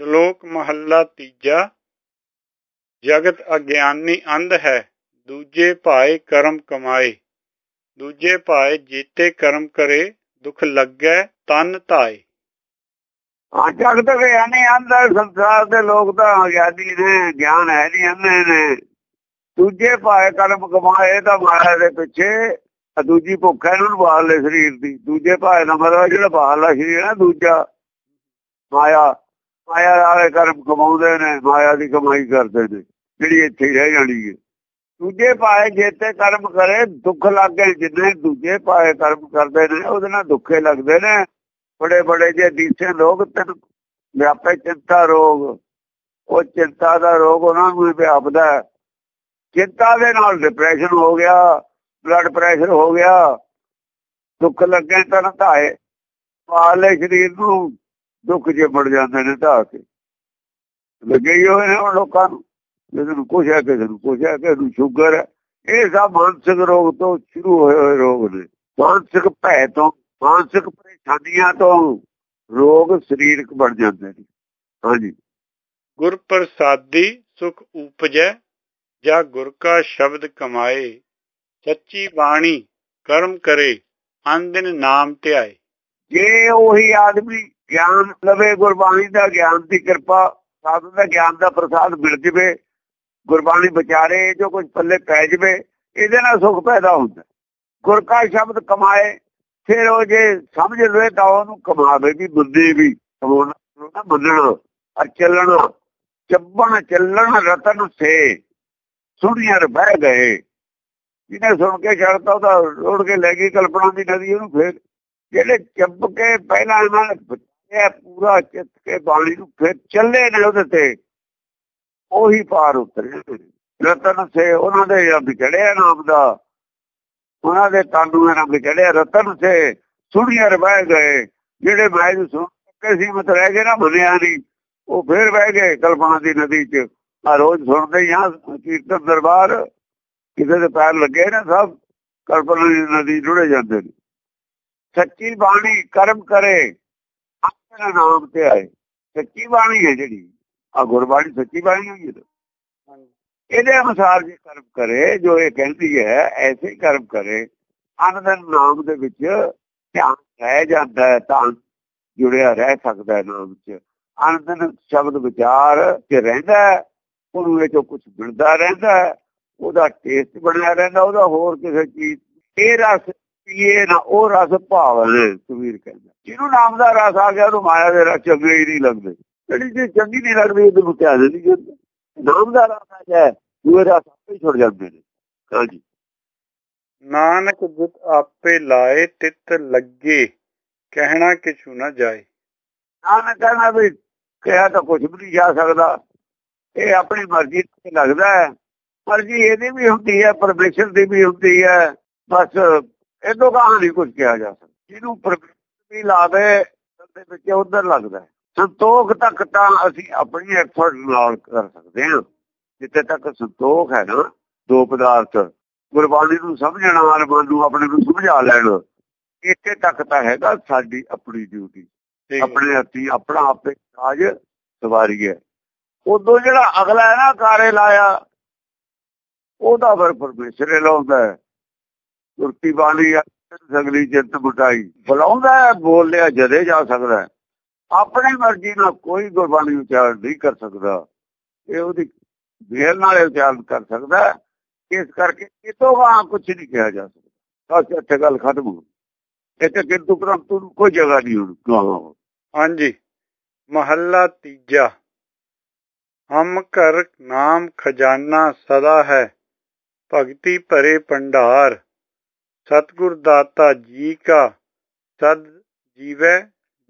ਸ਼ਲੋਕ ਮਹੱਲਾ ਤੀਜਾ, ਜਗਤ ਅਗਿਆਨੀ ਅੰਧ ਹੈ, ਦੂਜੇ ਭਾਏ ਕਰਮ ਕਮਾਏ। ਦੂਜੇ ਭਾਏ ਜੀਤੇ ਕਰਮ ਕਰੇ, ਦੁੱਖ ਲੱਗੈ, ਤਨ ਧਾਏ। ਹਾਂ, ਜਗਤ ਗਿਆਨੀ ਅੰਧ ਸੰਸਾਰ ਦੇ ਲੋਕ ਤਾਂ ਅਗਿਆਨੀ ਨੇ, ਗਿਆਨ ਹੈ ਨਹੀਂ ਅੰਨੇ ਨੇ। ਦੂਜੇ ਭਾਏ ਕਰਮ ਕਮਾਏ ਤਾਂ ਮਾਇਆ ਦੇ ਪਿੱਛੇ ਦੂਜੀ ਭੁੱਖ ਹੈ ਇਹਨਾਂ ਬਾਹਰਲੇ ਸਰੀਰ ਦੀ। ਦੂਜੇ ਭਾਏ ਦਾ ਮਤਲਬ ਜਿਹੜਾ ਬਾਹਰਲਾ ਸਰੀਰ ਹੈ ਦੂਜਾ ਮਾਇਆ ਮਾਇਆ ਵਾਲੇ ਕਰਮ ਕਮਾਉਂਦੇ ਨੇ, ਮਾਇਆ ਦੀ ਕਮਾਈ ਕਰਦੇ ਨੇ, ਜਿਹੜੀ ਇੱਥੇ ਰਹਿ ਜਾਣੀ ਹੈ। ਦੂਜੇ ਪਾਏ ਜੇਤੇ ਕਰਮ ਕਰੇ, ਦੁੱਖ ਲੱਗੇ ਜਿੰਨੇ ਦੂਜੇ ਪਾਏ ਕਰਮ ਕਰਦੇ ਨੇ, ਉਹਦੇ ਨਾਲ ਦੁੱਖੇ ਲੱਗਦੇ ਨੇ। ਬੜੇ ਬੜੇ ਜੇ ਦੀਸੇ ਲੋਕ ਤਨ ਵਿਆਪੇ ਚਿੰਤਾ ਰੋਗ, ਉਹ ਚਿੰਤਾ ਦਾ ਰੋਗ ਉਹਨਾਂ ਨੂੰ ਵਿਆਪਦਾ ਚਿੰਤਾ ਦੇ ਨਾਲ ਡਿਪਰੈਸ਼ਨ ਹੋ ਗਿਆ ਬਲੱਡ ਪ੍ਰੈਸ਼ਰ ਹੋ ਗਿਆ, ਦੁੱਖ ਲੱਗੇ ਤਾਂ ਧਾਏ ਪਾਲੇ ਸਰੀਰ ਨੂੰ ਦੁੱਖ ਜੇ ਮੜ ਜਾਂਦੇ ਨੇ ਧਾ ਕੇ। ਲੱਗੇ ਹੀ ਹੋਏ ਨੇ ਉਹ ਲੋਕਾਂ ਨੂੰ। ਕਿਸੇ ਨੂੰ ਕੁਛ ਹੈ ਕਿਸੇ ਨੂੰ ਕੁਛ ਹੈ ਕਿਸੇ ਨੂੰ ਸ਼ੂਗਰ ਹੈ। ਇਹ ਸਭ ਮਾਨਸਿਕ ਰੋਗ ਤੋਂ ਸ਼ੁਰੂ ਹੋਏ ਹੋਏ ਰੋਗ ਨੇ। ਮਾਨਸਿਕ ਭੈ ਤੋਂ ਮਾਨਸਿਕ ਪਰੇਸ਼ਾਨੀਆਂ ਤੋਂ ਰੋਗ ਸਰੀਰਕ ਬਣ ਜਾਂਦੇ ਨੇ। ਹਾਂਜੀ। ਗੁਰ ਪ੍ਰਸਾਦੀ ਸੁਖ ਉਪਜੈ ਜਾਂ ਗੁਰ ਕਾ ਸ਼ਬਦ ਕਮਾਏ ਸੱਚੀ ਬਾਣੀ ਕਰਮ ਕਰੇ ਅੰਦਿਨ ਨਾਮ ਧਿਆਏ। ਜੇ ਉਹੀ ਆਦਮੀ ਗਿਆਨ ਲਵੇ, ਗੁਰਬਾਣੀ ਦਾ ਗਿਆਨ ਦੀ ਕਿਰਪਾ, ਸਾਧੂ ਦਾ ਗਿਆਨ ਦਾ ਪ੍ਰਸਾਦ ਮਿਲ ਜਵੇ, ਗੁਰਬਾਣੀ ਵਿਚਾਰੇ, ਜੋ ਕੁਝ ਪੱਲੇ ਪੈ ਜਵੇ, ਇਹਦੇ ਨਾਲ ਸੁਖ ਪੈਦਾ ਹੁੰਦਾ। ਗੁਰ ਕਾ ਸ਼ਬਦ ਕਮਾਏ, ਫਿਰ ਉਹ ਜੇ ਸਮਝ ਲਵੇ ਤਾਂ ਉਹਨੂੰ ਕਮਾਵੇ ਵੀ, ਬੁੱਧੀ ਵੀ, ਕਮਾਉਣਾ ਮੰਨਣਾ ਅਰ ਚੱਲਣਾ ਚੱਬਣ, ਚੱਲਣ, ਰਤਨ, ਸੇ, ਸੁਣੀਆਂ, ਬਹਿ ਗਏ। ਜਿਹਨੇ ਸੁਣ ਕੇ ਛੱਡਤਾ, ਉਹਦਾ ਰੋੜ ਕੇ ਲੈ ਗਈ ਕਲਪਨਾ ਦੀ ਨਦੀ, ਉਹਨੂੰ ਫੇਰ ਜਿਹੜੇ ਚੱਬ ਕੇ ਪਹਿਲਾਂ ਇਹਨਾਂ ਨੇ ਪੂਰਾ ਚਿੱਤ ਕੇ ਬਾਣੀ ਨੂੰ ਫਿਰ ਚੱਲੇ ਨੇ ਉਹਦੇ ਤੇ। ਉਹੀ ਪਾਰ ਉਤਰੇ ਰਤਨ ਸੇ ਉਹਨਾਂ ਦੇ ਰੱਬ ਚੜਿਆ ਨਾਮ ਦਾ। ਉਹਨਾਂ ਦੇ ਤਾਂਡੂ ਨਾਮ ਚੜਿਆ। ਰਤਨ ਸੇ ਸੁਣੀਆਂ ਬਹਿ ਗਏ। ਜਿਹੜੇ ਮੈਂ ਸੁਣ ਕੇ ਸੀ ਮਤ ਰਹਿ ਗਏ ਨਾ ਮੰਨਿਆ ਨਹੀਂ। ਉਹ ਫੇਰ ਬਹਿ ਗਏ ਕਲਪਨਾ ਦੀ ਨਦੀ 'ਚ। ਆ ਰੋਜ਼ ਸੁਣਦੇ ਹਾਂ ਕੀਰਤਨ ਦਰਬਾਰ। ਕਿਸੇ ਦੇ ਪੈਰ ਲੱਗੇ ਨਾ ਸਭ, ਕਲਪਨਾ ਦੀ ਨਦੀ ਜੁੜੇ ਜਾਂਦੇ ਨੇ। ਸੱਚੀ ਬਾਣੀ ਕਰਮ ਕਰੇ। ਆਪਣੇ ਨਾਮ ਤੇ ਆਏ। ਸੱਚੀ ਬਾਣੀ ਹੈ ਜਿਹੜੀ। ਆ ਗੁਰਬਾਣੀ ਸੱਚੀ ਬਾਣੀ ਹੋਈ ਹੈ ਇਹਦੇ ਅਨੁਸਾਰ ਜੇ ਕਰਮ ਕਰੇ ਜੋ ਇਹ ਕਹਿੰਦੀ ਹੈ ਐਸੇ ਹੀ ਕਰਮ ਕਰੇ। ਅਨੰਦ ਨਾਮ ਦੇ ਵਿੱਚ ਧਿਆਨ ਰਹਿ ਜਾਂਦਾ ਹੈ ਤਾਂ ਜੁੜਿਆ ਰਹਿ ਸਕਦਾ ਹੈ ਨਾਮ 'ਚ ਅਨੰਦ ਸ਼ਬਦ ਵਿਚਾਰ ਕਿ ਰਹਿੰਦਾ ਉਹਨੂੰ ਵਿੱਚੋਂ ਕੁਝ ਮਿਲਦਾ ਰਹਿੰਦਾ ਉਹਦਾ ਟੇਸਟ ਬਣਿਆ ਰਹਿੰਦਾ ਉਹਦਾ ਹੋਰ ਕਿਸੇ ਚੀਜ਼ ਇਹ ਰਸ ਪੀਏ ਨਾ ਉਹ ਰਸ ਭਾਵਨ ਕਬੀਰ ਕਹਿੰਦਾ। ਜਿਹਨੂੰ ਨਾਮ ਦਾ ਰਸ ਆ ਗਿਆ ਉਹਨੂੰ ਮਾਇਆ ਦੇ ਰਸ ਚੰਗੇ ਹੀ ਨਹੀਂ ਲੱਗਦੇ। ਜਿਹੜੀ ਜੇ ਚੰਗੀ ਨਹੀਂ ਲੱਗਦੀ ਉਹਦੇ ਨੂੰ ਧਿਆਨ ਨਹੀਂ ਜਾਂਦਾ ਨਾਮ ਦਾ ਰਸ ਆ ਜਾਏ ਦੂਏ ਰਸ ਆਪੇ ਛੁੱਟ ਜਾਂਦੇ ਨੇ। ਹਾਂਜੀ ਨਾਨਕ ਜਿਤ ਆਪੇ ਲਾਏ ਤਿਤ ਲੱਗੇ ਕਹਿਣਾ ਕਿਛੂ ਨਾ ਜਾਏ। ਨਾਨਕ ਕਹਿੰਦਾ ਵੀ ਕਿਹਾ ਤਾਂ ਕੁਝ ਵੀ ਨਹੀਂ ਜਾ ਸਕਦਾ। ਇਹ ਆਪਣੀ ਮਰਜ਼ੀ ਤੇ ਲੱਗਦਾ ਹੈ। ਮਰਜ਼ੀ ਇਹਦੀ ਵੀ ਹੁੰਦੀ ਹੈ ਪਰਮੇਸ਼ਰ ਦੀ ਵੀ ਹੁੰਦੀ ਹੈ। ਬਸ ਇਹਦੋਂ ਕਹਾਂ ਨਹੀਂ ਕੁਝ ਕਿਹਾ ਜਾ ਸਕਦਾ। ਜਿਹਨੂੰ ਪਰਮੇਸ਼ਰ ਵੀ ਲਾਵੇ ਦੇ ਵਿੱਚ ਉਧਰ ਲੱਗਦਾ ਸੰਤੋਖ ਤੱਕ ਤਾਂ ਅਸੀਂ ਆਪਣੀ ਐਫਰਟ ਨਾਲ ਕਰ ਸਕਦੇ ਹਾਂ। ਜਿੱਥੇ ਤੱਕ ਸੰਤੋਖ ਹੈ ਨਾ ਦੋ ਪਦਾਰਥ ਗੁਰਬਾਣੀ ਨੂੰ ਸਮਝਣ ਮਨ ਨੂੰ ਆਪਣੇ ਨੂੰ ਸਮਝਾ ਲੈਣ ਇੱਥੇ ਤੱਕ ਤਾਂ ਹੈਗਾ ਸਾਡੀ ਆਪਣੀ ਡਿਊਟੀ ਆਪਣੇ ਹੱਥੀ ਆਪਣਾ ਆਪੇ ਕਾਜ ਸਵਾਰੀ ਹੈ ਉਦੋਂ ਜਿਹੜਾ ਅਗਲਾ ਹੈ ਨਾ ਕਾਰੇ ਲਾਇਆ ਉਹਦਾ ਫਿਰ ਪਰਮੇਸ਼ਰ ਲਾਉਂਦਾ ਹੈ ਸੁਰਤੀ ਬਾਣੀ ਸਗਲੀ ਚਿੱਤ ਬਟਾਈ ਬੁਲਾਉਂਦਾ ਬੋਲ ਜਦੇ ਜਾ ਸਕਦਾ ਆਪਣੀ ਮਰਜ਼ੀ ਨਾਲ ਕੋਈ ਗੁਰਬਾਣੀ ਉਚਾਰਨ ਨਹੀਂ ਕਰ ਸਕਦਾ। ਇਹ ਉਹਦੀ ਵੇਲ ਨਾਲ ਉਚਾਰਨ ਕਰ ਸਕਦਾ ਇਸ ਕਰਕੇ ਇਹ ਤੋਂ ਕੁਝ ਨਹੀਂ ਕਿਹਾ ਜਾ ਸਕਦਾ। ਬਸ ਇੱਥੇ ਗੱਲ ਖਤਮ ਹੋ ਇੱਥੇ ਕਿੰਤੂ ਪ੍ਰੰਤੂ ਕੋਈ ਜਗ੍ਹਾ ਨਹੀਂ ਹੁਣ। ਹਾਂਜੀ। ਮਹੱਲਾ ਤੀਜਾ। ਹਮ ਕਰ ਨਾਮ ਖਜ਼ਾਨਾ ਸਦਾ ਹੈ। ਭਗਤੀ ਭਰੇ ਭੰਡਾਰ। ਸਤਿਗੁਰ ਦਾਤਾ ਜੀ ਕਾ, ਸਦ ਜੀਵੈ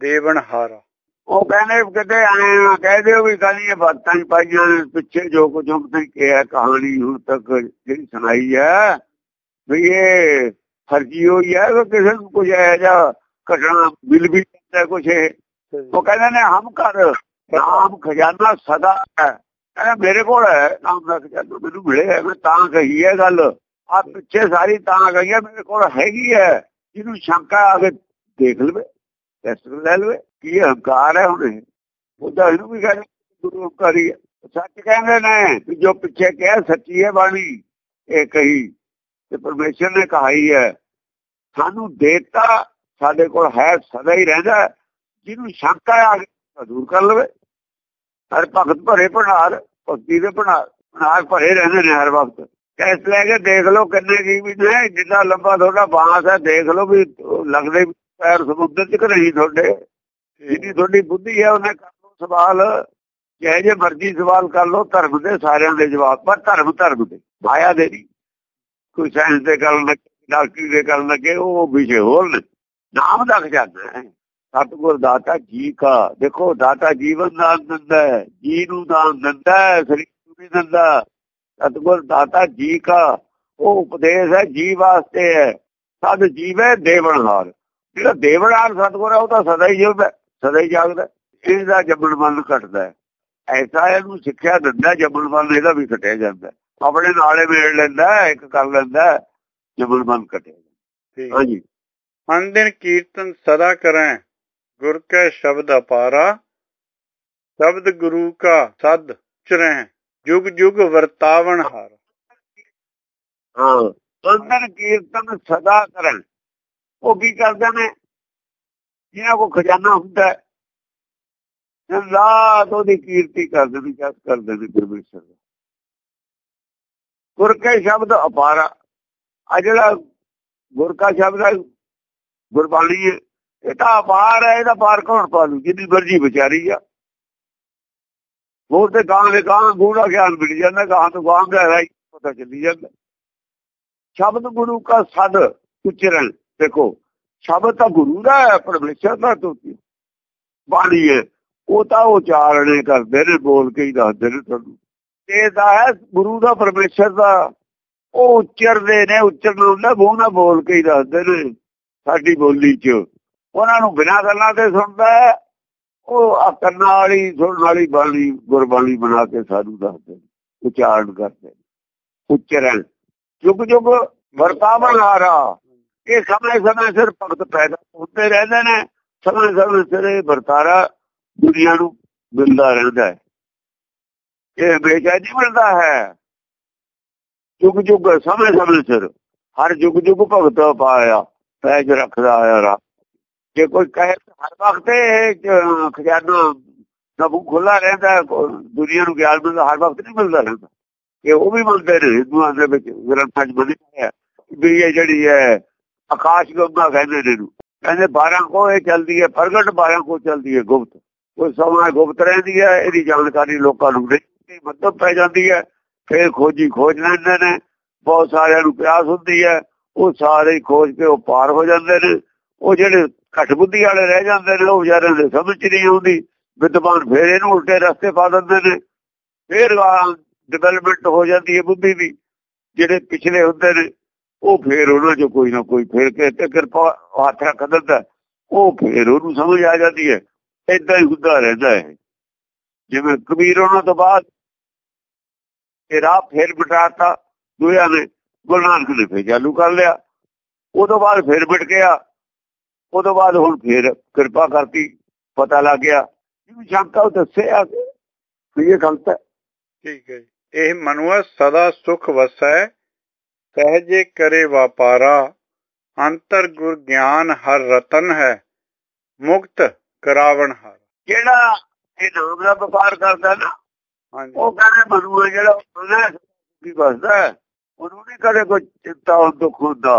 ਦੇਵਨ ਹਾਰਾ। ਉਹ ਕਹਿੰਦੇ ਕਿਤੇ ਆਏ ਨਾ ਕਹਿ ਵੀ ਗਾਲੀਆਂ ਬਾਤਾਂ ਹੀ ਪਾਈਆਂ ਪਿੱਛੇ ਜੋ ਕੁਝ ਹਮ ਕਿਹਾ, ਕਹਾਣੀ ਹੁਣ ਤੱਕ ਜਿਹੜੀ ਸੁਣਾਈ ਹੈ ਵੀ ਇਹ ਫਰਜੀ ਹੋਈ ਹੈ ਕਿ ਕਿਸੇ ਨੂੰ ਕੁਝ ਹੈ ਜਾਂ ਘਟਨਾ ਮਿਲ ਵੀ ਜਾਂਦਾ ਕੁਝ ਉਹ ਕਹਿੰਦੇ ਨੇ, ਹਮ ਕਰ ਨਾਮ ਖਜ਼ਾਨਾ ਸਦਾ ਹੈ। ਕਹਿੰਦਾ, ਮੇਰੇ ਕੋਲ ਹੈ, ਨਾਮ ਦਾ ਖਜ਼ਾਨਾ ਮੈਨੂੰ ਮਿਲਿਆ ਮੈਂ ਤਾਂ ਕਹੀ ਹੈ ਗੱਲ। ਆ ਪਿੱਛੇ ਸਾਰੀ ਤਾਂ ਗਈ ਹੈ ਮੇਰੇ ਕੋਲ ਹੈਗੀ ਹੈ ਜਿਹਨੂੰ ਸ਼ੰਕਾ ਆ ਕੇ ਦੇਖ ਲਵੇ ਟੈਸਟ ਲੈ ਲਵੇ, ਕੀ ਹੰਕਾਰ ਹੈ ਹੁਣ ਉਹਦਾ ਇਹਨੂੰ ਵੀ ਕਹਿੰਦੇ ਗੁਰੂ ਹੰਕਾਰੀ ਸੱਚ ਕਹਿੰਦੇ ਨੇ ਜੋ ਪਿੱਛੇ ਕਿਹਾ, ਸੱਚੀ ਹੈ ਬਾਣੀ। ਇਹ ਕਹੀ, ਤੇ ਪਰਮੇਸ਼ਰ ਨੇ ਕਹਾਈ ਹੈ ਸਾਨੂੰ ਦੇਤਾ ਸਾਡੇ ਕੋਲ ਹੈ, ਸਦਾ ਹੀ ਰਹਿੰਦਾ ਜਿਹਨੂੰ ਸ਼ੰਕਾ ਆ ਗਈ ਦੂਰ ਕਰ ਲਵੇ। ਹਰ ਭਗਤ ਭਰੇ ਭਣਾਰ ਭਗਤੀ ਦੇ ਭਣਾਰ ਭਣਾਰ ਭਰੇ ਰਹਿੰਦੇ ਨੇ ਹਰ ਵਕਤ। ਕੈਸ ਲੈ ਕੇ ਦੇਖ ਲਓ ਕਿੰਨੇ ਜੀ ਵੀ ਨੇ ਜਿੰਨਾ ਲੰਬਾ ਤੁਹਾਡਾ ਬਾਂਸ ਹੈ ਦੇਖ ਲਓ ਵੀ ਲੱਗਦੇ ਪੈਰ ਸਮੁੰਦਰ ਚ ਨਹੀਂ ਤੁਹਾਡੇ? ਜਿੰਨੀ ਤੁਹਾਡੀ ਬੁੱਧੀ ਹੈ ਉਹਨੇ ਕਰ ਲਓ ਸਵਾਲ। ਜਿਹੇ ਜੇ ਮਰਜ਼ੀ ਸਵਾਲ ਕਰ ਲਓ ਧਰਮ ਦੇ ਸਾਰਿਆਂ ਦੇ ਜਵਾਬ ਪਰ ਧਰਮ ਧਰਮ ਦੇ ਮਾਇਆ ਦੇ ਨਹੀਂ। ਕੋਈ ਸਾਇੰਸ ਦੇ ਗੱਲ ਲੱਗੇ ਡਾਕਟਰੀ ਦੇ ਗੱਲ ਲੱਗੇ ਉਹ ਵਿਸ਼ੇ ਹੋਰ ਨੇ। ਨਾਮ ਦਾ ਖਜ਼ਾਨਾ ਹੈ। ਸਤਗੁਰ ਦਾਤਾ ਜੀ ਕਾ ਦੇਖੋ ਦਾਤਾ ਜੀਵਨ ਦਾ ਦਿੰਦਾ ਹੈ। ਜੀ ਨੂੰ ਦਾਨ ਦਿੰਦਾ ਹੈ ਸਰੀਰ ਨੂੰ ਵੀ ਦਿੰਦਾ ਸਤਗੁਰ ਦਾਤਾ ਜੀ ਕਾ ਉਹ ਉਪਦੇਸ਼ ਹੈ ਜੀ ਵਾਸਤੇ ਹੈ। ਸਦ ਜੀਵੇ ਦੇਵਨਹਾਰ ਜਿਹੜਾ ਦੇਵਨਹਾਰ ਸਤਗੁਰ ਹੈ ਉਹ ਤਾਂ ਸਦਾ ਹੀ ਜਿਉਂਦਾ ਸਦਾ ਹੀ ਜਾਗਦਾ ਇਹਦਾ ਜੰਮਣ ਮਨ ਘਟਦਾ ਹੈ। ਐਸਾ ਇਹਨੂੰ ਸਿੱਖਿਆ ਦਿੰਦਾ ਜੰਮਣ ਮਨ ਇਹਦਾ ਵੀ ਘਟਿਆ ਜਾਂਦਾ ਆਪਣੇ ਨਾਲੇ ਮੇੜ ਲੈਂਦਾ ਇੱਕ ਕਰ ਲੈਂਦਾ ਜੰਮਣ ਮਨ ਘਟਿਆ ਹਾਂਜੀ। ਮਨ ਦਿਨ ਕੀਰਤਨ ਸਦਾ ਕਰੈ ਗੁਰ ਕੈ ਸ਼ਬਦ ਅਪਾਰਾ ਸ਼ਬਦ ਗੁਰੂ ਕਾ ਸਦ ਚਰੈ ਜੁਗ ਜੁਗ ਵਰਤਾਵਣ ਹਾਰ। ਹਾਂ। ਬੰਦਨ ਕੀਰਤਨ ਸਦਾ ਕਰਨ। ਉਹ ਕੀ ਕਰਦੇ ਨੇ? ਜਿਹਨਾਂ ਕੋ ਖਜ਼ਾਨਾ ਹੁੰਦਾ ਰਾਤ ਉਹਦੀ ਕੀਰਤੀ ਕਰਦੇ ਨੇ ਜਸ ਕਰਦੇ ਨੇ ਪਰਮੇਸ਼ਰ ਦਾ। ਗੁਰ ਕੇ ਸ਼ਬਦ ਅਪਾਰਾ। ਆ ਜਿਹੜਾ ਗੁਰ ਕਾ ਸ਼ਬਦ ਹੈ ਗੁਰਬਾਣੀ ਇਹ ਤਾਂ ਅਪਾਰ ਹੈ ਇਹਦਾ ਪਾਰ ਕੌਣ ਪਾਲੂ ਜਿੰਨੀ ਮਰਜ਼ੀ ਵਿਚਾਰੀ ਆ। ਹੋਰ ਤੇ ਗਾਂ ਦੇ ਗਾਂ ਗੂੜਾ ਗਿਆਨ ਮਿਲ ਜਾਂਦਾ, ਗਾਂ ਤੋਂ ਗਾਂ ਦਾ ਹੈ ਪਤਾ ਚੱਲੀ ਜਾਂਦਾ। ਸ਼ਬਦ ਗੁਰੂ ਕਾ ਸਦ ਉਚਰਨ। ਦੇਖੋ, ਸ਼ਬਦ ਤਾਂ ਗੁਰੂ ਦਾ ਹੈ, ਪਰਮੇਸ਼ਰ ਦਾ ਤੋਤੀ ਬਾਣੀ ਹੈ, ਉਹ ਤਾਂ ਉਚਾਰਣੇ ਕਰਦੇ ਨੇ, ਬੋਲ ਕੇ ਹੀ ਦੱਸਦੇ ਨੇ ਤੁਹਾਨੂੰ। ਇਹ ਦਾ ਹੈ, ਗੁਰੂ ਦਾ, ਪਰਮੇਸ਼ਰ ਦਾ, ਉਹ ਉਚਰਦੇ ਨੇ, ਉਚਰਨ ਹੁੰਦਾ, ਮੂੰਹ ਬੋਲ ਕੇ ਹੀ ਦੱਸਦੇ ਨੇ ਸਾਡੀ ਬੋਲੀ 'ਚ। ਉਹਨਾਂ ਨੂੰ ਬਿਨਾਂ ਗੱਲਾਂ ਤੇ ਸੁਣਦਾ ਉਹ ਕੰਨਾਂ ਵਾਲੀ ਸੁਣਨ ਵਾਲੀ ਬਾਣੀ, ਗੁਰਬਾਣੀ ਬਣਾ ਕੇ ਸਾਨੂੰ ਦੱਸਦੇ ਉਚਾਰਨ ਕਰਦੇ ਉਚਰਨ ਜੁਗ ਜੁਗ ਵਰਤਾਵਨ ਆ ਇਹ ਸਮੇਂ ਸਮੇਂ ਸਿਰ ਭਗਤ ਪੈਦਾ ਹੁੰਦੇ ਰਹਿੰਦੇ ਨੇ, ਸਮੇਂ ਸਮੇਂ ਸਿਰ ਇਹ ਵਰਤਾਰਾ ਦੁਨੀਆ ਨੂੰ ਮਿਲਦਾ ਰਹਿੰਦਾ ਹੈ। ਇਹ ਬੇਚੈਨੀ ਮਿਲਦਾ ਹੈ। ਜੁਗ ਜੁਗ, ਸਮੇਂ ਸਮੇਂ ਸਿਰ ਹਰ ਜੁਗ ਜੁਗ ਭਗਤ ਪਾਇਆ ਪੈਜ ਰੱਖਦਾ ਆਇਆ ਰਾ ਜੇ ਕੋਈ ਕਹੇ ਹਰ ਵਕਤ ਇਹ ਖਜ਼ਾਨਾ ਨਬੂ ਖੁੱਲਾ ਰਹਿੰਦਾ ਦੁਨੀਆ ਨੂੰ ਗਿਆਨ ਮਿਲਦਾ, ਹਰ ਵਕਤ ਨਹੀਂ ਮਿਲਦਾ ਰਹਿੰਦਾ। ਇਹ ਉਹ ਵੀ ਮੰਨਦੇ ਨੇ, ਹਿੰਦੂਆਂ ਦੇ ਵਿੱਚ ਗ੍ਰੰਥਾਂ 'ਚ ਬਣਿਆ ਹੈ ਵੀ ਇਹ ਜਿਹੜੀ ਹੈ, ਆਕਾਸ਼ ਗੰਗਾ ਕਹਿੰਦੇ ਨੇ ਨੂੰ ਕਹਿੰਦੇ 12 ਕੋ ਇਹ ਚਲਦੀ ਹੈ, ਪ੍ਰਗਟ 12 ਕੋ ਚਲਦੀ ਹੈ ਗੁਪਤ। ਕੋਈ ਸਮਾਂ ਗੁਪਤ ਰਹਿੰਦੀ ਹੈ, ਇਹਦੀ ਜਾਣਕਾਰੀ ਲੋਕਾਂ ਨੂੰ ਨਹੀਂ ਮਤਲਬ ਪੈ ਜਾਂਦੀ ਹੈ। ਫਿਰ ਖੋਜੀ ਖੋਜ ਲੈਂਦੇ ਨੇ, ਬਹੁਤ ਸਾਰਿਆਂ ਨੂੰ ਪਿਆਸ ਹੁੰਦੀ ਹੈ, ਉਹ ਸਾਰੇ ਖੋਜ ਕੇ ਉਹ ਪਾਰ ਹੋ ਜਾਂਦੇ ਨੇ। ਉਹ ਜਿਹੜੇ ਘੱਟ ਬੁੱਧੀ ਵਾਲੇ ਰਹਿ ਜਾਂਦੇ ਨੇ, ਉਹ ਵਿਚਾਰਿਆਂ ਦੇ ਸਮਝ ਚ ਨਹੀਂ ਆਉਂਦੀ। ਵਿਦਵਾਨ ਫੇਰ ਇਹਨੂੰ ਉਲਟੇ ਰਸਤੇ ਪਾ ਦਿੰਦੇ ਨੇ। ਫੇਰ ਡਿਵੈਲਪਮੈਂਟ ਹੋ ਜਾਂਦੀ ਹੈ ਬੁੱਧੀ ਦੀ। ਜਿਹੜੇ ਪਿਛਲੇ ਹੁੰਦੇ ਨੇ, ਉਹ ਫੇਰ ਉਹਨਾਂ ਚ ਕੋਈ ਨਾ ਕੋਈ ਫੇਰ ਕੇ ਤੇ ਕਿਰਪਾ ਹੱਥ ਰੱਖ ਦਿੰਦਾ। ਉਹ ਫੇਰ ਉਹਨੂੰ ਸਮਝ ਆ ਜਾਂਦੀ ਹੈ। ਇਦਾਂ ਹੀ ਹੁੰਦਾ ਰਹਿੰਦਾ ਹੈ ਜਿਵੇਂ ਕਬੀਰ ਉਹਨਾਂ ਤੋਂ ਬਾਅਦ ਇਹ ਰਾਹ ਫੇਰ ਬਟਾਤਾ ਦੁਆ ਨੇ ਗੁਰੂ ਨਾਨਕ ਨੇ ਫੇਰ ਚਾਲੂ ਕਰ ਲਿਆ। ਉਦੋਂ ਬਾਅਦ ਫੇਰ ਬਿਟ ਗਿਆ। ਉਦੋਂ ਬਾਅਦ ਹੁਣ ਫੇਰ ਕਿਰਪਾ ਕਰਤੀ ਪਤਾ ਲੱਗ ਗਿਆ ਜਿਹਨੂੰ ਸ਼ੰਕਾ ਉਹ ਦੱਸਿਆ ਕਿ ਇਹ ਗਲਤ ਹੈ। ਠੀਕ ਹੈ ਇਹ ਮਨੁਆ ਸਦਾ ਸੁਖ ਵਸੈ ਸਹਜੇ ਕਰੇ ਵਪਾਰਾ ਅੰਤਰ ਗੁਰ ਗਿਆਨ ਹਰ ਰਤਨ ਹੈ ਮੁਕਤ ਕਰਾਵਣ ਹਰ। ਜਿਹੜਾ ਇਹ ਨਾਮ ਦਾ ਵਪਾਰ ਕਰਦਾ ਨਾ ਹਾਂਜੀ। ਉਹ ਕਹਿੰਦੇ ਮਨੁਆ ਜਿਹੜਾ ਉਹਨੇ ਕੀ ਬਸਦਾ ਉਹਨੂੰ ਨਹੀਂ ਕਦੇ ਕੋਈ ਚਿੰਤਾ ਦੁੱਖ ਹੁੰਦਾ।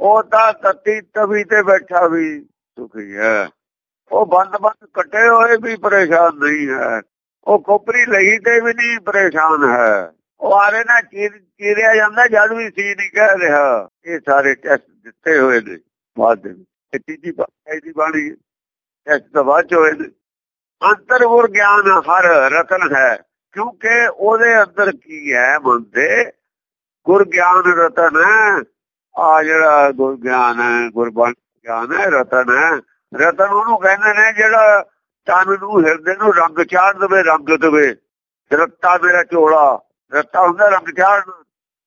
ਉਹ ਤਾਂ ਤਤੀ ਤਵੀ ਤੇ ਬੈਠਾ ਵੀ ਸੁਖੀ ਹੈ। ਉਹ ਬੰਦ ਬੰਦ ਕੱਟੇ ਹੋਏ ਵੀ ਪਰੇਸ਼ਾਨ ਨਹੀਂ ਹੈ। ਉਹ ਕੋਪਰੀ ਲਈ ਤੇ ਵੀ ਨਹੀਂ ਪਰੇਸ਼ਾਨ ਹੈ। ਉਹ ਆਰੇ ਨਾ ਚੀਰਿਆ ਜਾਂਦਾ ਜਦ ਵੀ ਸੀ ਨਹੀਂ ਕਹਿ ਰਿਹਾ। ਇਹ ਸਾਰੇ ਟੈਸਟ ਦਿੱਤੇ ਹੋਏ ਨੇ ਬਾਅਦ ਦੇ ਤੀਜੀ ਬਾਈ ਦੀ ਬਾਣੀ ਟੈਸਟ ਤਾਂ ਬਾਅਦ ਚ ਹੋਏ ਨੇ। ਅੰਤਰਵਰ ਗਿਆਨ ਹਰ ਰਤਨ ਹੈ। ਕਿਉਂਕਿ ਉਹਦੇ ਅੰਦਰ ਕੀ ਹੈ ਬੰਦੇ? ਗੁਰ ਗਿਆਨ ਰਤਨ ਹੈ। ਆ ਜਿਹੜਾ ਗੁਰ ਗਿਆਨ ਹੈ, ਗੁਰਬਾਣੀ ਗਿਆਨ ਹੈ, ਰਤਨ ਹੈ। ਰਤਨ ਉਹਨੂੰ ਕਹਿੰਦੇ ਨੇ ਜਿਹੜਾ ਤਨ ਨੂੰ, ਹਿਰਦੇ ਨੂੰ ਰੰਗ ਚਾੜ ਦੇਵੇ, ਰੰਗ ਦੇਵੇ। ਰੱਤਾ ਮੇਰਾ ਚੋਲਾ ਰਤਾ ਹੁੰਦਾ ਰੰਗ ਚਾੜ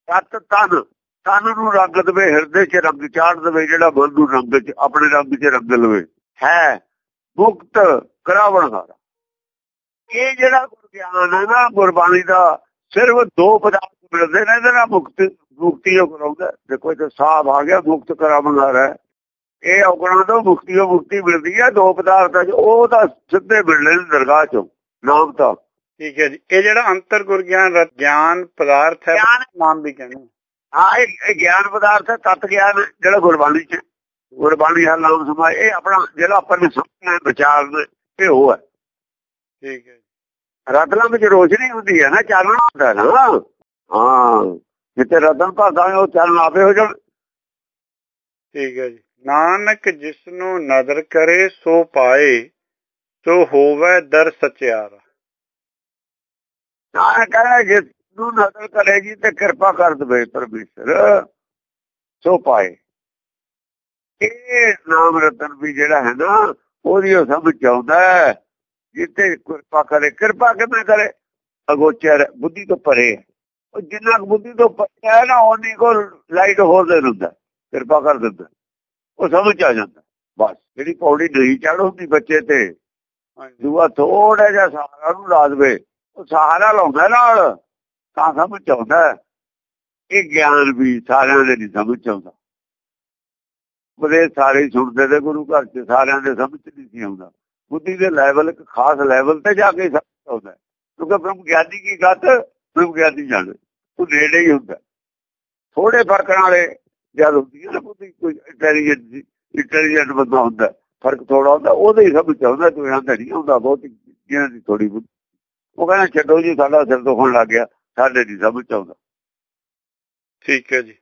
ਤਤ ਤਨ ਤਨ ਨੂੰ ਰੰਗ ਦੇਵੇ, ਹਿਰਦੇ 'ਚ ਰੰਗ ਚਾੜ ਦੇਵੇ, ਜਿਹੜਾ ਮਨ ਨੂੰ ਰੰਗ 'ਚ, ਆਪਣੇ ਰੰਗ 'ਚ ਰੰਗ ਲਵੇ। ਹੈ। ਮੁਕਤ ਕਰਾਵਣ ਹਾਰਾ। ਇਹ ਜਿਹੜਾ ਗਿਆਨ ਹੈ ਨਾ, ਗੁਰਬਾਣੀ ਦਾ, ਸਿਰਫ ਦੋ ਪਦਾਰਥ ਮਿਲਦੇ ਨੇ, ਇਹਦੇ ਨਾਲ ਮੁਕਤ ਮੁਕਤੀ ਉਹ ਕਰਾਉਂਦਾ ਦੇਖੋ ਇਹ ਸਾਹ ਆ ਗਿਆ ਮੁਕਤ ਕਰਾਉਣਾ ਹੈ ਇਹ ਔਗਣਾ ਤੋਂ ਮੁਕਤੀ ਉਹ ਮੁਕਤੀ ਮਿਲਦੀ ਹੈ ਦੋ ਪਦਾਰਥਾਂ ਚ ਉਹ ਤਾਂ ਸਿੱਧੇ ਮਿਲਣੇ ਨੇ ਦਰਗਾਹ ਚੋਂ ਨਾਮ ਤਾਂ। ਠੀਕ ਹੈ ਜੀ। ਇਹ ਜਿਹੜਾ ਅੰਤਰ ਗੁਰ ਗਿਆਨ ਗਿਆਨ ਪਦਾਰਥ ਹੈ ਨਾਮ ਵੀ ਕਹਿੰਦੇ ਹਾਂ ਇਹ ਗਿਆਨ ਪਦਾਰਥ ਹੈ ਤਤ ਗਿਆਨ ਜਿਹੜਾ ਗੁਰਬਾਣੀ ਚ ਗੁਰਬਾਣੀ ਹਰ ਨਾਮ ਸਮਾਏ ਇਹ ਆਪਣਾ ਜਿਹੜਾ ਆਪਾਂ ਨੇ ਸਮਝਣਾ ਵਿਚਾਰ ਇਹ ਉਹ ਹੈ। ਠੀਕ ਹੈ ਰਤਨਾਂ ਵਿੱਚ ਰੋਸ਼ਨੀ ਹੁੰਦੀ ਹੈ ਨਾ ਚਾਨਣ ਹੁੰਦਾ ਨਾ। ਹਾਂ। ਜਿੱਤੇ ਰਤਨ ਭਾਗਾ ਉਹ ਚਾਨਣ ਆਪੇ ਹੋ ਜਾਣ। ਠੀਕ ਹੈ ਜੀ। ਨਾਨਕ ਜਿਸ ਨੂੰ ਨਦਰ ਕਰੇ ਸੋ ਪਾਏ ਸੋ ਹੋਵੇ ਦਰ ਸਚਿਆਰਾ। ਨਾਨਕ ਕਹਿੰਦਾ ਜਿਸ ਨੂੰ ਨਦਰ ਕਰੇਗੀ ਤੇ ਕਿਰਪਾ ਕਰ ਦਵੇ ਪਰਮੇਸ਼ਰ। ਸੋ ਪਾਏ। ਇਹ ਨਾਮ ਰਤਨ ਵੀ ਜਿਹੜਾ ਹੈ ਨਾ ਉਹਦੀ ਉਹ ਸਮਝ ਆਉਂਦਾ ਜਿੱਤੇ ਕਿਰਪਾ ਕਰੇ ਕਿਰਪਾ ਕਿਵੇਂ ਕਰੇ? ਅਗੋਚਰ ਬੁੱਧੀ ਤੋਂ ਪਰੇ ਉਹ ਜਿੰਨਾ ਬੁੱਧੀ ਤੋਂ ਪਰੇ ਹੈ ਨਾ ਉਹਨੀ ਕੋ ਲਾਈਟ ਹੋਰ ਦੇ ਦਿੰਦਾ, ਕਿਰਪਾ ਕਰ ਦਿੰਦਾ। ਉਹ ਸਮਝ ਆ ਜਾਂਦਾ। ਬਸ, ਜਿਹੜੀ ਪੌੜੀ ਨਹੀਂ ਚੜ ਹੁੰਦੀ ਬੱਚੇ ਤੇ, ਦੂਆ ਥੋੜਾ ਜਿਹਾ ਸਹਾਰਾ ਨੂੰ ਲਾ ਦੇਵੇ। ਉਹ ਸਹਾਰਾ ਲਾਉਂਦਾ ਨਾਲ, ਤਾਂ ਸਮਝ ਆਉਂਦਾ। ਇਹ ਗਿਆਨ ਵੀ ਸਾਰਿਆਂ ਦੇ ਨਹੀਂ ਸਮਝ ਆਉਂਦਾ। ਬੜੇ ਸਾਰੇ ਸੁਣਦੇ ਤੇ ਗੁਰੂ ਘਰ ਚ, ਸਾਰਿਆਂ ਦੇ ਸਮਝ ਨਹੀਂ ਸੀ ਆਉਂਦਾ। ਬੁੱਧੀ ਦੇ ਲੈਵਲ ਇੱਕ ਖਾਸ ਲੈਵਲ ਤੇ ਜਾ ਕੇ ਸਮਝ ਆਉਂਦਾ। ਕਿਉਂਕਿ ਬ੍ਰਹਮ ਗਿਆਨੀ ਕੀ ਗੱਤ ਬ੍ਰਹਮ ਗਿਆਨੀ ਜਾਣੇ। ਉਹ ਨੇੜੇ ਹੀ ਹੁੰਦਾ। ਥੋੜੇ ਫਰਕਾਂ ਵਾਲੇ ਜਦ ਹੁੰਦੀ ਹੈ ਬੁੱਧੀ, ਕੋਈ ਇੰਟੈਲੀਜੈਂਟ ਇੰਟੈਲੀਜੈਂਟ ਬੰਦਾ ਹੁੰਦਾ, ਫ਼ਰਕ ਥੋੜਾ ਹੁੰਦਾ, ਉਹਦੇ ਹੀ ਸਮਝ ਆਉਂਦਾ ਤੂੰ ਆਂਦਾ ਨਹੀਂ ਆਉਂਦਾ ਬਹੁਤ, ਜਿਹਨਾਂ ਦੀ ਥੋੜੀ ਉਹ ਕਹਿੰਦਾ, ਛੱਡੋ ਜੀ, ਸਾਡਾ ਸਿਰ ਦੁਖਣ ਲੱਗ ਗਿਆ, ਸਾਡੇ ਦੀ ਸਮਝ ਆਉਂਦਾ। ਠੀਕ ਹੈ ਜੀ।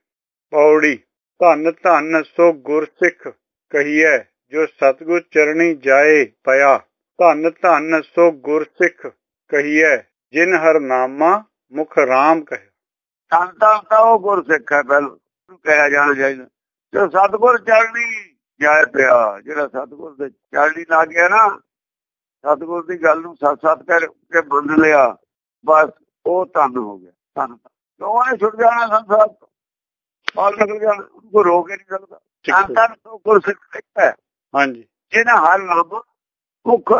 ਪੌੜੀ, ਧੰਨ ਧੰਨ ਸੋ ਗੁਰਸਿੱਖ ਕਹੀਐ, ਜੋ ਸਤਗੁਰ ਚਰਣੀ ਜਾਏ ਪਿਆ। ਧੰਨ ਧੰਨ ਸੋ ਗੁਰਸਿੱਖ ਕਹੀਐ, ਜਿਨ ਹਰ ਨਾਮਾ ਮੁਖ ਰਾਮ ਕਹੇ। ਧੰਨ ਤਾਂ ਉਹ ਗੁਰਸਿੱਖ ਹੈ ਪਹਿਲ। ਕਹਿਆ ਜਾਣਾ ਚਾਹੀਦਾ ਜੋ ਸਤਗੁਰ ਚਰਣੀ ਜਾਏ ਪਿਆ ਜਿਹੜਾ ਸਤਗੁਰ ਦੇ ਚਰਣੀ ਲਾ ਗਿਆ ਨਾ ਸਤਗੁਰ ਦੀ ਗੱਲ ਨੂੰ ਸੱਚ ਸੱਚ ਕਰਕੇ ਮੰਨ ਲਿਆ ਬਸ ਉਹ ਧੰਨ ਹੋ ਗਿਆ ਧੰਨ ਕਿਉਂ ਨੇ ਛੁੱਟ ਜਾਣਾ ਸੰਸਾਰ ਤੋਂ ਬਾਲ ਨਿਕਲ ਜਾਣਾ ਉਹ ਰੋਕ ਨਹੀਂ ਸਕਦਾ। ਧੰਨ ਤੋਂ ਗੁਰਸਿੱਖ ਹੈ। ਹਾਂਜੀ। ਜਿਹਨਾਂ ਹਰ ਨਾਮ ਮੁਖ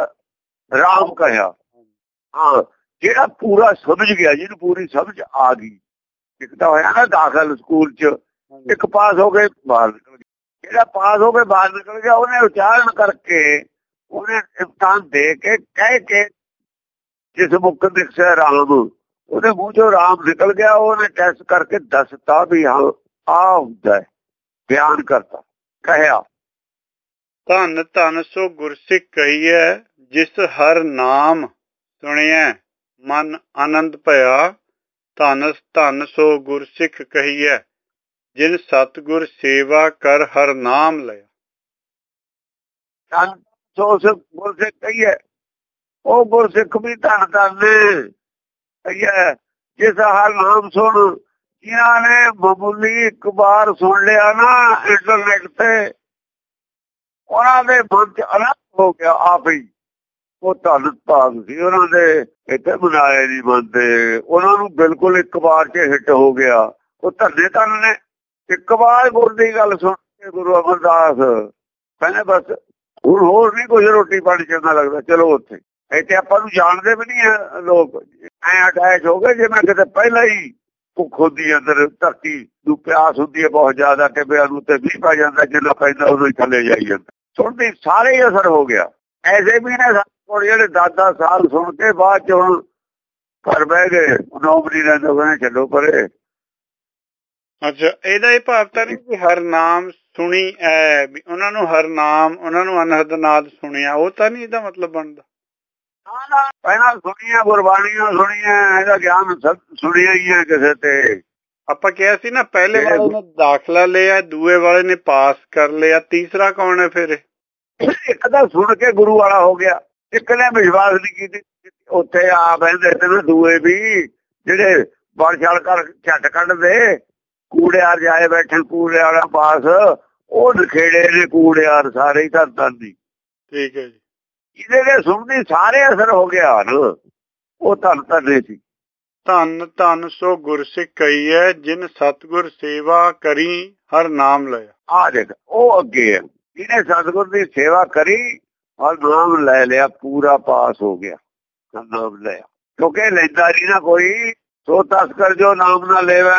ਰਾਮ ਕਹਿਆ। ਹਾਂ ਜਿਹੜਾ ਪੂਰਾ ਸਮਝ ਗਿਆ ਜਿਹਨੂੰ ਪੂਰੀ ਸਮਝ ਆ ਗਈ ਇੱਕ ਤਾਂ ਹੋਇਆ ਨਾ ਦਾਖਲ ਸਕੂਲ ਚ ਇੱਕ ਪਾਸ ਹੋ ਗਏ ਬਾਹਰ ਨਿਕਲ ਗਿਆ। ਜਿਹੜਾ ਪਾਸ ਹੋ ਕੇ ਬਾਹਰ ਨਿਕਲ ਗਿਆ ਉਹਨੇ ਉਚਾਰਨ ਕਰਕੇ ਉਹਨੇ ਇਮਤਿਹਾਨ ਦੇ ਕੇ ਕਹਿ ਕੇ ਜਿਸ ਮੁੱਖ ਦਿਖਿਆ ਰਾਮ ਉਹਦੇ ਮੂੰਹ ਚੋਂ ਰਾਮ ਨਿਕਲ ਗਿਆ ਉਹਨੇ ਟੈਸਟ ਕਰਕੇ ਦੱਸਤਾ ਵੀ ਹਾਂ ਆ ਹੁੰਦਾ ਹੈ ਬਿਆਨ ਕਰਤਾ ਕਹਿਆ। ਧੰਨ ਧੰਨ ਸੋ ਗੁਰਸਿੱਖ ਕਹੀਐ ਜਿਸ ਹਰ ਨਾਮ ਸੁਣਿਐ ਮਨ ਆਨੰਦ ਭਇਆ, ਧਨ ਧਨ ਸੋ ਗੁਰਸਿੱਖ ਕਹੀਐ, ਜਿਨ ਸਤਗੁਰ ਸੇਵਾ ਕਰ ਹਰ ਨਾਮ ਲਿਆ। ਧੰਨ ਸੋ ਗੁਰਸਿੱਖ ਕਹੀਐ, ਉਹ ਗੁਰਸਿੱਖ ਵੀ ਧੰਨ ਧੰਨ ਕਹੀਐ, ਜਿਸ ਹਰ ਨਾਮ ਸੁਣ, ਜਿਨ੍ਹਾਂ ਨੇ ਮਾਮੂਲੀ ਇੱਕ ਵਾਰ ਸੁਣ ਲਿਆ ਨਾ ਇੰਟਰਨੈਟ ਤੇ, ਉਹਨਾਂ ਦੇ ਮਨ 'ਚ ਅਨੰਦ ਹੋ ਗਿਆ ਆਪ ਹੀ। ਉਹ ਧਨ ਭਾਗ ਸੀ ਉਹਨਾਂ ਦੇ, ਇੱਥੇ ਮਨਾਏ ਨਹੀਂ ਬੰਦੇ। ਉਹਨਾਂ ਨੂੰ ਬਿਲਕੁਲ ਇੱਕ ਵਾਰ 'ਚ ਹਿੱਟ ਹੋ ਗਿਆ। ਉਹ ਧੰਨੇ ਧੰਨ ਨੇ। ਇੱਕ ਵਾਰ ਗੁਰ ਦੀ ਗੱਲ ਸੁਣ ਕੇ ਗੁਰੂ ਅਮਰਦਾਸ ਕਹਿੰਦੇ ਬਸ, ਹੁਣ ਹੋਰ ਨਹੀਂ ਕੁਝ ਰੋਟੀ ਪਾਣੀ ਚੰਗਾ ਲੱਗਦਾ, ਚਲੋ ਉੱਥੇ। ਇੱਥੇ ਆਪਾਂ ਨੂੰ ਜਾਣਦੇ ਵੀ ਨਹੀਂ ਲੋਕ। ਐ ਅਟੈਚ ਹੋ ਗਏ, ਜੇ ਮੈਂ ਕਿਤੇ ਪਹਿਲਾਂ ਹੀ ਭੁੱਖ ਹੁੰਦੀ ਅੰਦਰ ਧਰਤੀ ਨੂੰ ਪਿਆਸ ਹੁੰਦੀ ਹੈ ਬਹੁਤ ਜ਼ਿਆਦਾ ਟਿੱਬਿਆਂ ਨੂੰ ਤੇ ਵੀ ਪਾ ਜਾਂਦਾ ਜਿੰਨਾ ਪੈਂਦਾ ਉਦੋਂ ਹੀ ਥੱਲੇ ਜਾਈ ਜਾਂਦਾ। ਸੁਣਦੀ, ਸਾਰੇ ਹੀ ਅਸਰ ਹੋ ਗਿਆ। ਐਸੇ ਵੀ ਨੇ ਕੋਲ ਜਿਹੜੇ ਦਾਦਾ ਸਾਲ ਸੁਣ ਕੇ ਬਾਅਦ ਚ ਹੁਣ ਘਰ ਬਹਿ ਗਏ ਨੌਕਰੀ ਰਹਿੰਦੇ ਕਹਿੰਦੇ ਚੱਲੋ ਪਰੇ। ਅੱਛਾ ਇਹਦਾ ਇਹ ਭਾਵ ਤਾਂ ਨਹੀਂ ਕਿ ਹਰ ਨਾਮ ਸੁਣੀ ਐ ਵੀ ਉਹਨਾਂ ਨੂੰ ਹਰ ਨਾਮ ਉਹਨਾਂ ਨੂੰ ਅਨਹਦ ਨਾਦ ਸੁਣਿਆ ਉਹ ਤਾਂ ਨਹੀਂ ਇਹਦਾ ਮਤਲਬ ਬਣਦਾ। ਪਹਿਲਾਂ ਸੁਣੀਆਂ ਗੁਰਬਾਣੀਆਂ ਸੁਣੀਆਂ ਇਹਦਾ ਗਿਆਨ ਸੁਣਿਆ ਹੀ ਹੈ ਕਿਸੇ ਤੇ। ਆਪਾਂ ਕਿਹਾ ਸੀ ਨਾ ਪਹਿਲੇ ਵਾਲੇ ਨੇ ਦਾਖਲਾ ਲਿਆ ਦੂਏ ਵਾਲੇ ਨੇ ਪਾਸ ਕਰ ਲਿਆ ਤੀਸਰਾ ਕੌਣ ਹੈ ਫਿਰ ਇੱਕ ਤਾਂ ਸੁਣ ਕੇ ਗੁਰੂ ਵਾਲਾ ਹੋ ਗਿਆ। ਇੱਕ ਨੇ ਵਿਸ਼ਵਾਸ ਨਹੀਂ ਕੀਤੀ ਉੱਥੇ ਆ ਬੈਠੇ ਤੇ ਦੂਏ ਵੀ ਜਿਹੜੇ ਬੜ ਛਲ ਕਰ ਛੱਟ ਕੱਢਦੇ ਕੂੜਿਆਰ ਜਾਏ ਬੈਠੇ ਕੂੜਿਆਰਾਂ ਪਾਸ ਉਹ ਨਖੇੜੇ ਨੇ ਕੂੜਿਆਰ ਸਾਰੇ ਹੀ ਧੰਨ ਦੀ। ਠੀਕ ਹੈ ਜੀ। ਇਹਦੇ ਦੇ ਸੁਣਦੀ ਸਾਰੇ ਅਸਰ ਹੋ ਗਿਆ ਨਾ ਉਹ ਧੰਨ ਧੰਨੇ ਸੀ। ਧੰਨ ਧੰਨ ਸੋ ਗੁਰਸਿੱਖ ਕਹੀਐ ਜਿਨ ਸਤਗੁਰ ਸੇਵਾ ਕਰੀ ਹਰ ਨਾਮ ਲਿਆ ਆ ਦੇਖ ਉਹ ਅੱਗੇ ਹੈ। ਜਿਹਨੇ ਸਤਗੁਰ ਦੀ ਸੇਵਾ ਕਰੀ ਔਰ ਨਾਮ ਲੈ ਲਿਆ, ਪੂਰਾ ਪਾਸ ਹੋ ਗਿਆ। ਨਾਮ ਲੈ ਕਿਉਂਕਿ ਲੈਂਦਾ ਨਹੀਂ ਨਾ ਕੋਈ, ਸੋ ਤਸਕਰ ਜੋ ਨਾਮ ਨਾ ਲੈਵੈ।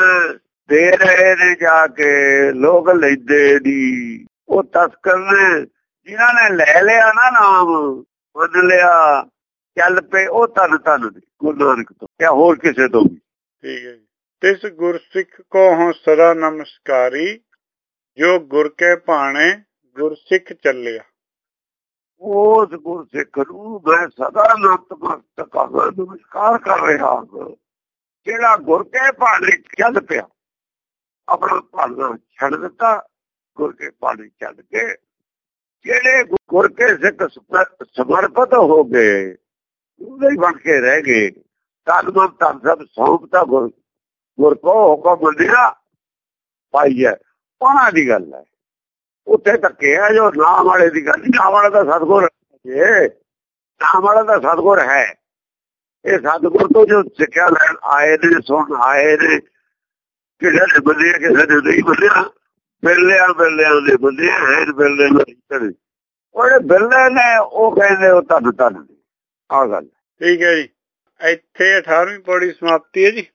ਦੇ ਰਹੇ ਨੇ ਜਾ ਕੇ, ਲੋਕ ਲੈਂਦੇ ਦੀ ਉਹ ਤਸਕਰ ਨੇ, ਜਿਨ੍ਹਾਂ ਨੇ ਲੈ ਲਿਆ ਨਾ ਨਾਮ, ਮੰਨ ਲਿਆ, ਚੱਲ ਪਏ, ਉਹ ਤਨ ਤਨ ਗੁਰੂ ਨਾਨਕ ਤੋਂ, ਜਾਂ ਹੋਰ ਕਿਸੇ ਤੋਂ ਵੀ। ਠੀਕ ਹੈ ਜੀ। ਤਿਸ ਗੁਰਸਿੱਖ ਕੋ ਹੋ ਨਮਸਕਾਰੀ, ਜੋ ਗੁਰ ਕੇ ਭਾਣੇ ਗੁਰਸਿੱਖ ਚੱਲਿਆ। ਉਸ ਗੁਰਸਿੱਖ ਨੂੰ ਮੈਂ ਸਦਾ ਨਤਮਸਤਕ ਹਾਂ ਨਮਸਕਾਰ ਕਰ ਰਿਹਾ ਹਾਂ। ਜਿਹੜਾ ਗੁਰ ਕੇ ਭਾਣੇ ਚੱਲ ਪਿਆ, ਆਪਣਾ ਭਾਣਾ ਛੱਡ ਦਿੱਤਾ, ਗੁਰ ਕੇ ਭਾਣੇ ਚੱਲ ਕੇ, ਜਿਹੜੇ ਗੁਰ ਕੇ ਸਿੱਖ ਸਮਰਪਿਤ ਹੋ ਗਏ, ਉਹਦੇ ਹੀ ਬਣ ਕੇ ਰਹਿ ਗਏ। ਤਨ ਮਨ ਤਨ ਸਭ ਸੌਂਪਤਾ ਗੁਰ ਗੁਰ ਕੋ ਹੁਕਮ ਮੰਨਿਆ, ਪਾਈ ਹੈ। ਉਹਨਾਂ ਦੀ ਗੱਲ ਹੈ। ਉੱਥੇ ਧੱਕੇ ਆ ਜੋ ਨਾਮ ਵਾਲੇ ਦੀ ਗੱਲ, ਨਾਮ ਵਾਲਾ ਤਾਂ ਸਤਗੁਰ ਹੈ ਨਾਮ ਵਾਲਾ ਤਾਂ ਸਤਗੁਰ ਹੈ। ਇਹ ਸਤਗੁਰ ਤੋਂ ਜੋ ਸਿੱਖਿਆ ਲੈਣ ਆਏ ਨੇ, ਸੁਣ ਆਏ ਨੇ, ਕਿਸੇ ਦੇ ਬੰਦੇ ਕਿਸੇ ਨੇ ਨਹੀਂ ਬੰਦਿਆ, ਬਿਰਲਿਆਂ ਬਿਰਲਿਆਂ ਦੇ ਬੰਦੇ ਹੈ, ਬਿਰਲੇ ਨਹੀਂ ਉਹਦੇ ਬਿਰਲੇ ਨੇ, ਉਹ ਕਹਿੰਦੇ ਉਹ ਤਨ ਤਨ ਆ ਗੱਲ ਠੀਕ ਹੈ ਜੀ। ਇੱਥੇ 18ਵੀਂ ਪੌੜੀ ਸਮਾਪਤੀ ਹੈ ਜੀ।